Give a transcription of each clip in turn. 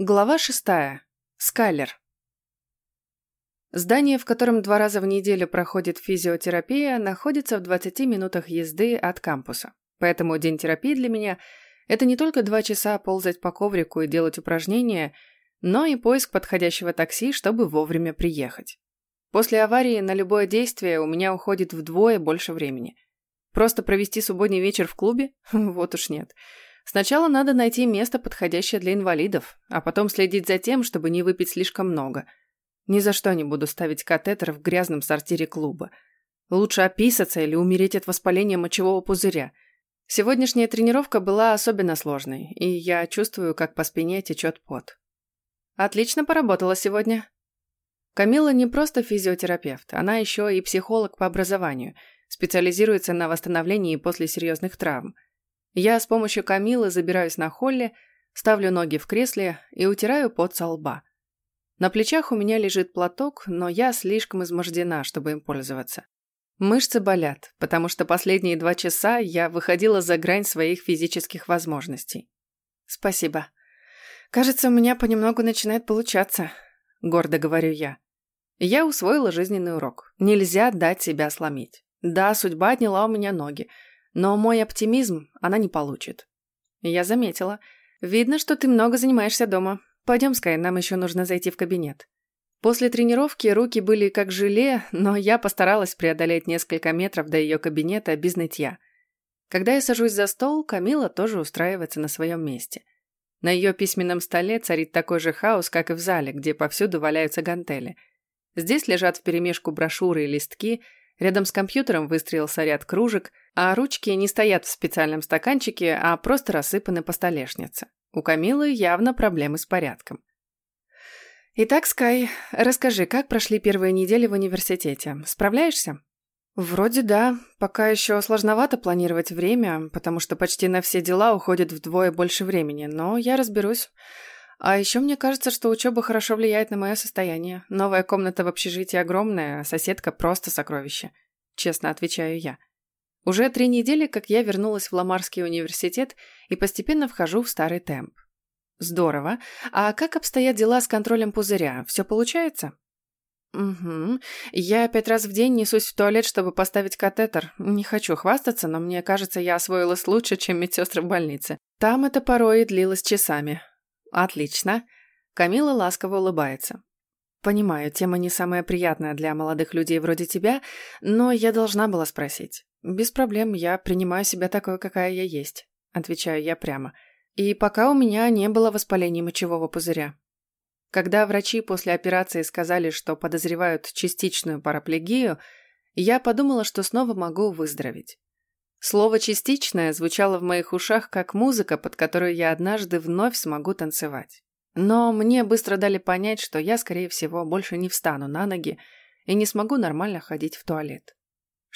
Глава шестая. Скайлер. Здание, в котором два раза в неделю проходит физиотерапия, находится в 20 минутах езды от кампуса. Поэтому день терапии для меня – это не только два часа ползать по коврику и делать упражнения, но и поиск подходящего такси, чтобы вовремя приехать. После аварии на любое действие у меня уходит вдвое больше времени. Просто провести субботний вечер в клубе? Вот уж нет. Нет. Сначала надо найти место, подходящее для инвалидов, а потом следить за тем, чтобы не выпить слишком много. Ни за что не буду ставить катетер в грязном сортире клуба. Лучше описаться или умереть от воспаления мочевого пузыря. Сегодняшняя тренировка была особенно сложной, и я чувствую, как по спине течет пот. Отлично поработала сегодня. Камила не просто физиотерапевт, она еще и психолог по образованию, специализируется на восстановлении после серьезных травм. Я с помощью Камилы забираюсь на холле, ставлю ноги в кресле и утираю пот со лба. На плечах у меня лежит платок, но я слишком измождена, чтобы им пользоваться. Мышцы болят, потому что последние два часа я выходила за грань своих физических возможностей. Спасибо. Кажется, у меня понемногу начинает получаться, гордо говорю я. Я усвоила жизненный урок. Нельзя дать себя сломить. Да, судьба отняла у меня ноги, но мой оптимизм она не получит. Я заметила. Видно, что ты много занимаешься дома. Пойдем, Скай, нам еще нужно зайти в кабинет. После тренировки руки были как желе, но я постаралась преодолеть несколько метров до ее кабинета без нытья. Когда я сажусь за стол, Камила тоже устраивается на своем месте. На ее письменном столе царит такой же хаос, как и в зале, где повсюду валяются гантели. Здесь лежат вперемешку брошюры и листки, рядом с компьютером выстроился ряд кружек – а ручки не стоят в специальном стаканчике, а просто рассыпаны по столешнице. У Камилы явно проблемы с порядком. Итак, Скай, расскажи, как прошли первые недели в университете? Справляешься? Вроде да. Пока еще сложновато планировать время, потому что почти на все дела уходит вдвое больше времени, но я разберусь. А еще мне кажется, что учеба хорошо влияет на мое состояние. Новая комната в общежитии огромная, соседка просто сокровище. Честно отвечаю я. Уже три недели, как я вернулась в Ламарский университет и постепенно вхожу в старый темп. Здорово. А как обстоят дела с контролем пузыря? Все получается? Угу. Я пять раз в день несусь в туалет, чтобы поставить катетер. Не хочу хвастаться, но мне кажется, я освоилась лучше, чем медсестры в больнице. Там это порой и длилось часами. Отлично. Камила ласково улыбается. Понимаю, тема не самая приятная для молодых людей вроде тебя, но я должна была спросить. «Без проблем, я принимаю себя такой, какая я есть», – отвечаю я прямо. «И пока у меня не было воспаления мочевого пузыря». Когда врачи после операции сказали, что подозревают частичную параплегию, я подумала, что снова могу выздороветь. Слово «частичное» звучало в моих ушах как музыка, под которую я однажды вновь смогу танцевать. Но мне быстро дали понять, что я, скорее всего, больше не встану на ноги и не смогу нормально ходить в туалет.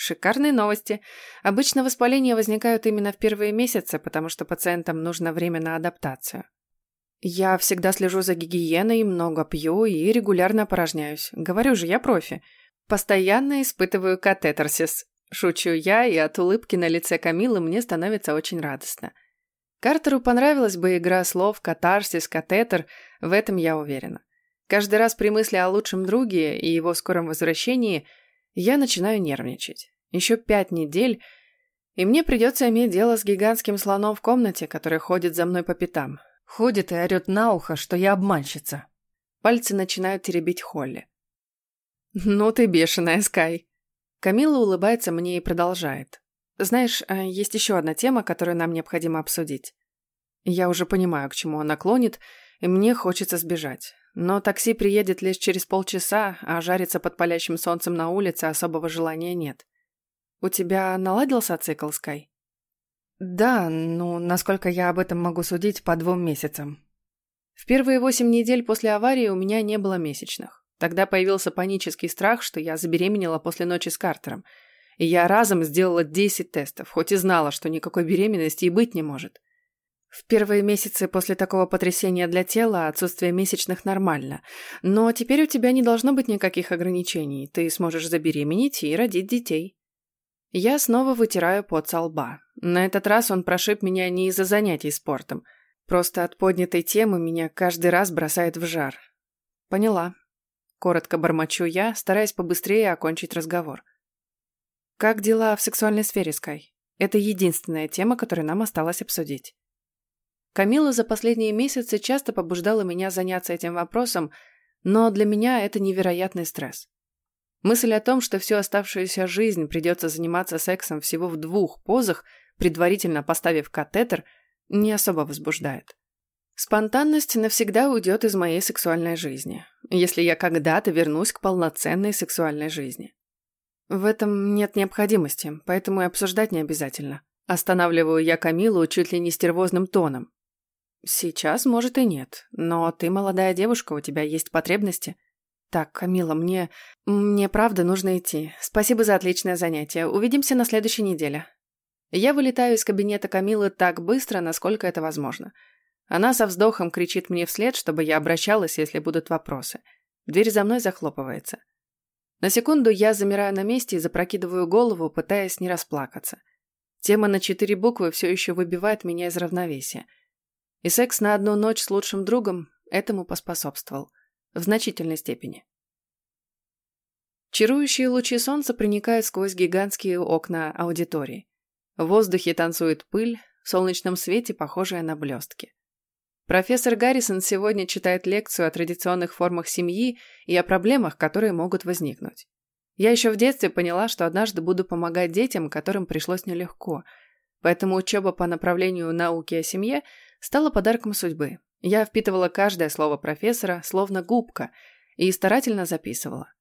Шикарные новости. Обычно воспаления возникают именно в первые месяцы, потому что пациентам нужно время на адаптацию. Я всегда слежу за гигиеной, много пью и регулярно опорожняюсь. Говорю же, я профи. Постоянно испытываю катетерсис. Шучу я, и от улыбки на лице Камилы мне становится очень радостно. Картеру понравилась бы игра слов «катарсис», «катетер», в этом я уверена. Каждый раз при мысли о лучшем друге и его скором возвращении – я начинаю нервничать. Еще пять недель, и мне придется иметь дело с гигантским слоном в комнате, который ходит за мной по пятам. Ходит и орет на ухо, что я обманщица. Пальцы начинают теребить Холли. «Ну ты бешеная, Скай!» Камила улыбается мне и продолжает. «Знаешь, э, есть еще одна тема, которую нам необходимо обсудить. Я уже понимаю, к чему она клонит, и мне хочется сбежать. Но такси приедет лишь через полчаса, а жариться под палящим солнцем на улице особого желания нет. У тебя наладился цикл, Скай? Да, ну, насколько я об этом могу судить, по двум месяцам. В первые восемь недель после аварии у меня не было месячных. Тогда появился панический страх, что я забеременела после ночи с Картером. И я разом сделала 10 тестов, хоть и знала, что никакой беременности и быть не может. В первые месяцы после такого потрясения для тела отсутствие месячных нормально. Но теперь у тебя не должно быть никаких ограничений. Ты сможешь забеременеть и родить детей. Я снова вытираю пот со лба. На этот раз он прошиб меня не из-за занятий спортом. Просто от поднятой темы меня каждый раз бросает в жар. Поняла. Коротко бормочу я, стараясь побыстрее окончить разговор. Как дела в сексуальной сфере, Скай? Это единственная тема, которую нам осталось обсудить. Камила за последние месяцы часто побуждала меня заняться этим вопросом, но для меня это невероятный стресс. Мысль о том, что всю оставшуюся жизнь придется заниматься сексом всего в двух позах, предварительно поставив катетер, не особо возбуждает. Спонтанность навсегда уйдет из моей сексуальной жизни, если я когда-то вернусь к полноценной сексуальной жизни. В этом нет необходимости, поэтому и обсуждать не обязательно. Останавливаю я Камилу чуть ли не стервозным тоном. Сейчас, может, и нет, но ты молодая девушка, у тебя есть потребности. Так, Камила, мне... мне правда нужно идти. Спасибо за отличное занятие. Увидимся на следующей неделе. Я вылетаю из кабинета Камилы так быстро, насколько это возможно. Она со вздохом кричит мне вслед, чтобы я обращалась, если будут вопросы. Дверь за мной захлопывается. На секунду я замираю на месте и запрокидываю голову, пытаясь не расплакаться. Тема на четыре буквы все еще выбивает меня из равновесия. И секс на одну ночь с лучшим другом этому поспособствовал. В значительной степени. Чарующие лучи солнца проникают сквозь гигантские окна аудитории. В воздухе танцует пыль, в солнечном свете похожая на блестки. Профессор Гаррисон сегодня читает лекцию о традиционных формах семьи и о проблемах, которые могут возникнуть. Я еще в детстве поняла, что однажды буду помогать детям, которым пришлось нелегко. Поэтому учеба по направлению науки о семье стала подарком судьбы. Я впитывала каждое слово профессора, словно губка, и старательно записывала.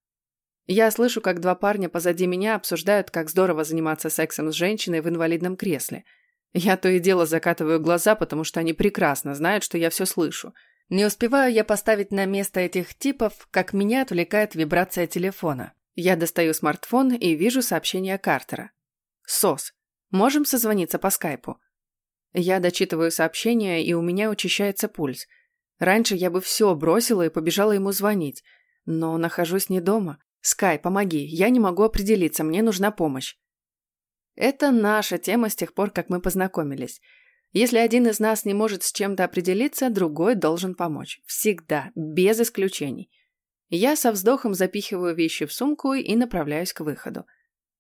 Я слышу, как два парня позади меня обсуждают, как здорово заниматься сексом с женщиной в инвалидном кресле – я то и дело закатываю глаза, потому что они прекрасно знают, что я все слышу. Не успеваю я поставить на место этих типов, как меня отвлекает вибрация телефона. Я достаю смартфон и вижу сообщение Картера. «СОС. Можем созвониться по скайпу?» Я дочитываю сообщение, и у меня учащается пульс. Раньше я бы все бросила и побежала ему звонить. Но нахожусь не дома. «Скай, помоги, я не могу определиться, мне нужна помощь». Это наша тема с тех пор, как мы познакомились. Если один из нас не может с чем-то определиться, другой должен помочь. Всегда, без исключений. Я со вздохом запихиваю вещи в сумку и направляюсь к выходу.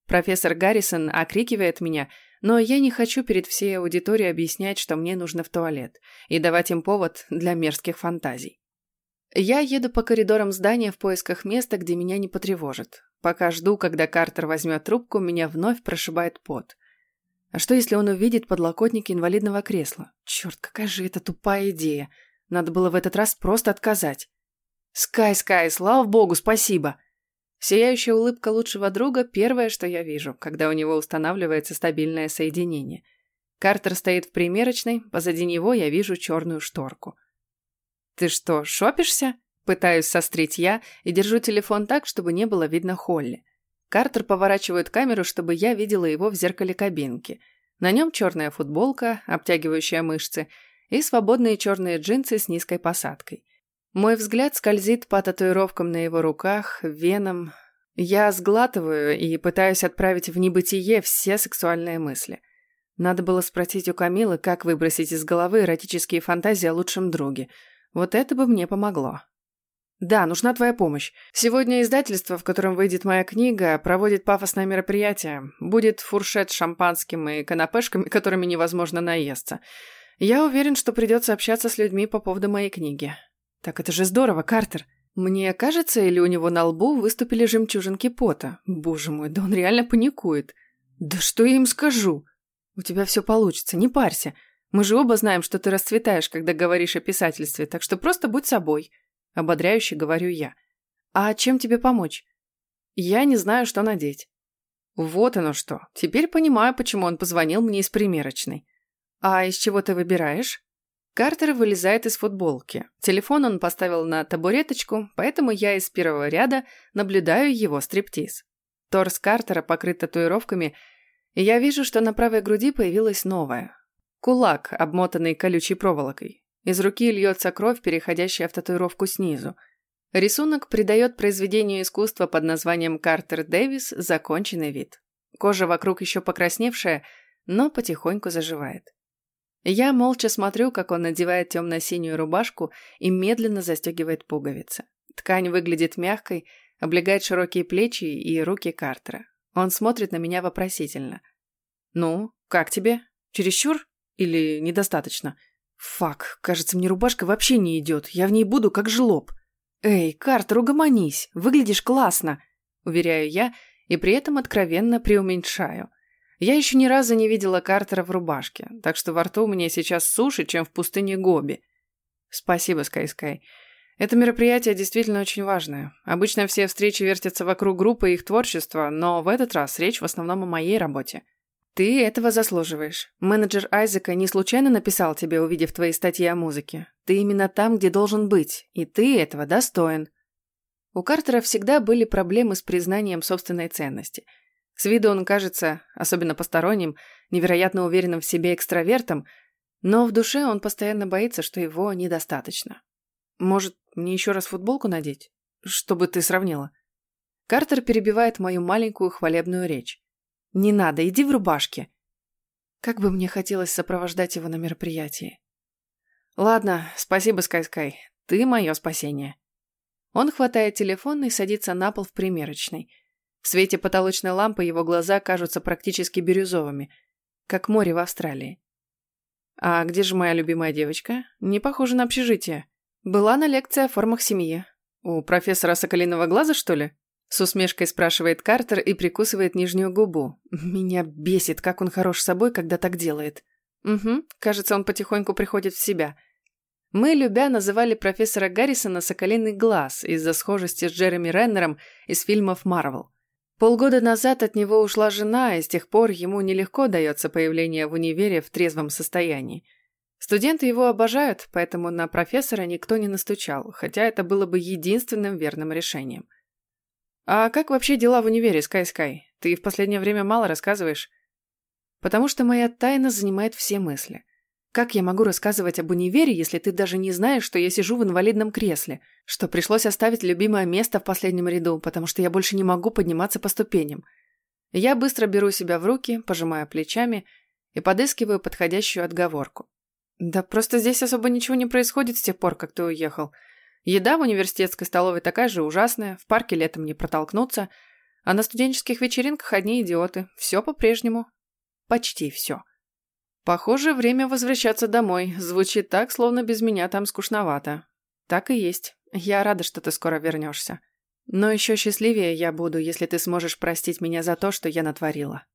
Профессор Гаррисон окрикивает меня, но я не хочу перед всей аудиторией объяснять, что мне нужно в туалет, и давать им повод для мерзких фантазий. Я еду по коридорам здания в поисках места, где меня не потревожат. Пока жду, когда Картер возьмет трубку, меня вновь прошибает пот. А что, если он увидит подлокотники инвалидного кресла? Черт, какая же это тупая идея. Надо было в этот раз просто отказать. «Скай, Скай, слава богу, спасибо!» Сияющая улыбка лучшего друга – первое, что я вижу, когда у него устанавливается стабильное соединение. Картер стоит в примерочной, позади него я вижу черную шторку. «Ты что, шопишься?» Пытаюсь сострить я и держу телефон так, чтобы не было видно Холли. Картер поворачивает камеру, чтобы я видела его в зеркале кабинки. На нем черная футболка, обтягивающая мышцы, и свободные черные джинсы с низкой посадкой. Мой взгляд скользит по татуировкам на его руках, венам. Я сглатываю и пытаюсь отправить в небытие все сексуальные мысли. Надо было спросить у Камилы, как выбросить из головы эротические фантазии о лучшем друге. Вот это бы мне помогло. «Да, нужна твоя помощь. Сегодня издательство, в котором выйдет моя книга, проводит пафосное мероприятие. Будет фуршет с шампанским и канапешками, которыми невозможно наесться. Я уверен, что придется общаться с людьми по поводу моей книги». «Так это же здорово, Картер!» Мне кажется, или у него на лбу выступили жемчужинки пота. Боже мой, да он реально паникует. Да что я им скажу? У тебя все получится, не парься. Мы же оба знаем, что ты расцветаешь, когда говоришь о писательстве, так что просто будь собой. – ободряюще говорю я. «А чем тебе помочь?» «Я не знаю, что надеть». «Вот оно что. Теперь понимаю, почему он позвонил мне из примерочной». «А из чего ты выбираешь?» Картер вылезает из футболки. Телефон он поставил на табуреточку, поэтому я из первого ряда наблюдаю его стриптиз. Торс Картера покрыт татуировками, и я вижу, что на правой груди появилась новая. Кулак, обмотанный колючей проволокой. Из руки льется кровь, переходящая в татуировку снизу. Рисунок придает произведению искусства под названием «Картер Дэвис» законченный вид. Кожа вокруг еще покрасневшая, но потихоньку заживает. Я молча смотрю, как он надевает темно-синюю рубашку и медленно застегивает пуговицы. Ткань выглядит мягкой, облегает широкие плечи и руки Картера. Он смотрит на меня вопросительно. «Ну, как тебе? Чересчур? Или недостаточно?» «Фак, кажется, мне рубашка вообще не идет. Я в ней буду как жлоб». «Эй, Картер, угомонись. Выглядишь классно», — уверяю я, и при этом откровенно преуменьшаю. Я еще ни разу не видела Картера в рубашке, так что во рту у меня сейчас суше, чем в пустыне Гоби. Спасибо, Скай-Скай. Это мероприятие действительно очень важное. Обычно все встречи вертятся вокруг группы и их творчества, но в этот раз речь в основном о моей работе. Ты этого заслуживаешь. Менеджер Айзека не случайно написал тебе, увидев твои статьи о музыке. Ты именно там, где должен быть, и ты этого достоин. У Картера всегда были проблемы с признанием собственной ценности. С виду он кажется, особенно посторонним, невероятно уверенным в себе экстравертом, но в душе он постоянно боится, что его недостаточно. Может, мне еще раз футболку надеть? Чтобы ты сравнила. Картер перебивает мою маленькую хвалебную речь. «Не надо, иди в рубашке». Как бы мне хотелось сопровождать его на мероприятии. «Ладно, спасибо, Скай-Скай. Ты мое спасение». Он хватает телефон и садится на пол в примерочной. В свете потолочной лампы его глаза кажутся практически бирюзовыми, как море в Австралии. «А где же моя любимая девочка? Не похоже на общежитие. Была на лекции о формах семьи. У профессора Соколиного глаза, что ли?» С усмешкой спрашивает Картер и прикусывает нижнюю губу. Меня бесит, как он хорош собой, когда так делает. Угу, кажется, он потихоньку приходит в себя. Мы, любя, называли профессора Гаррисона «Соколиный глаз» из-за схожести с Джереми Реннером из фильмов Марвел. Полгода назад от него ушла жена, и с тех пор ему нелегко дается появление в универе в трезвом состоянии. Студенты его обожают, поэтому на профессора никто не настучал, хотя это было бы единственным верным решением. «А как вообще дела в универе, Скай-Скай? Ты в последнее время мало рассказываешь?» «Потому что моя тайна занимает все мысли. Как я могу рассказывать об универе, если ты даже не знаешь, что я сижу в инвалидном кресле, что пришлось оставить любимое место в последнем ряду, потому что я больше не могу подниматься по ступеням?» Я быстро беру себя в руки, пожимаю плечами и подыскиваю подходящую отговорку. «Да просто здесь особо ничего не происходит с тех пор, как ты уехал. Еда в университетской столовой такая же ужасная, в парке летом не протолкнуться, а на студенческих вечеринках одни идиоты. Все по-прежнему. Почти все. Похоже, время возвращаться домой. Звучит так, словно без меня там скучновато. Так и есть. Я рада, что ты скоро вернешься. Но еще счастливее я буду, если ты сможешь простить меня за то, что я натворила.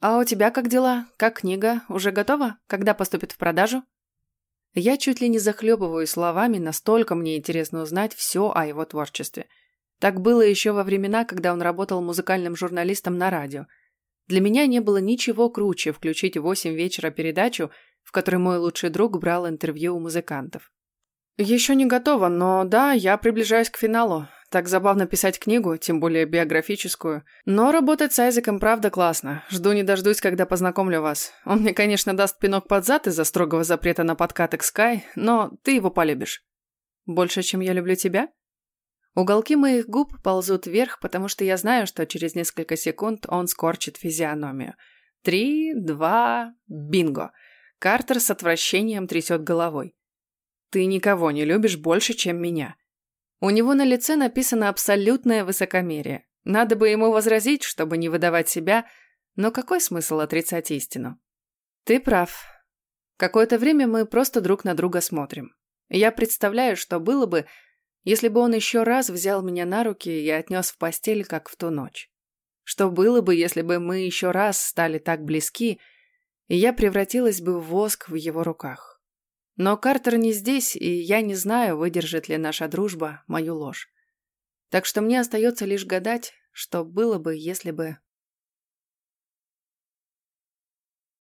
А у тебя как дела? Как книга? Уже готова? Когда поступит в продажу? Я чуть ли не захлебываю словами, настолько мне интересно узнать все о его творчестве. Так было еще во времена, когда он работал музыкальным журналистом на радио. Для меня не было ничего круче включить в 8 вечера передачу, в которой мой лучший друг брал интервью у музыкантов. Еще не готово, но да, я приближаюсь к финалу. Так забавно писать книгу, тем более биографическую. Но работать с Айзеком правда классно. Жду не дождусь, когда познакомлю вас. Он мне, конечно, даст пинок под зад из-за строгого запрета на подкаты к Скай, но ты его полюбишь. Больше, чем я люблю тебя? Уголки моих губ ползут вверх, потому что я знаю, что через несколько секунд он скорчит физиономию. Три, два, бинго. Картер с отвращением трясет головой. Ты никого не любишь больше, чем меня. У него на лице написано абсолютное высокомерие. Надо бы ему возразить, чтобы не выдавать себя, но какой смысл отрицать истину? Ты прав. Какое-то время мы просто друг на друга смотрим. Я представляю, что было бы, если бы он еще раз взял меня на руки и отнес в постель, как в ту ночь. Что было бы, если бы мы еще раз стали так близки, и я превратилась бы в воск в его руках. Но Картер не здесь, и я не знаю, выдержит ли наша дружба мою ложь. Так что мне остается лишь гадать, что было бы, если бы